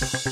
Take my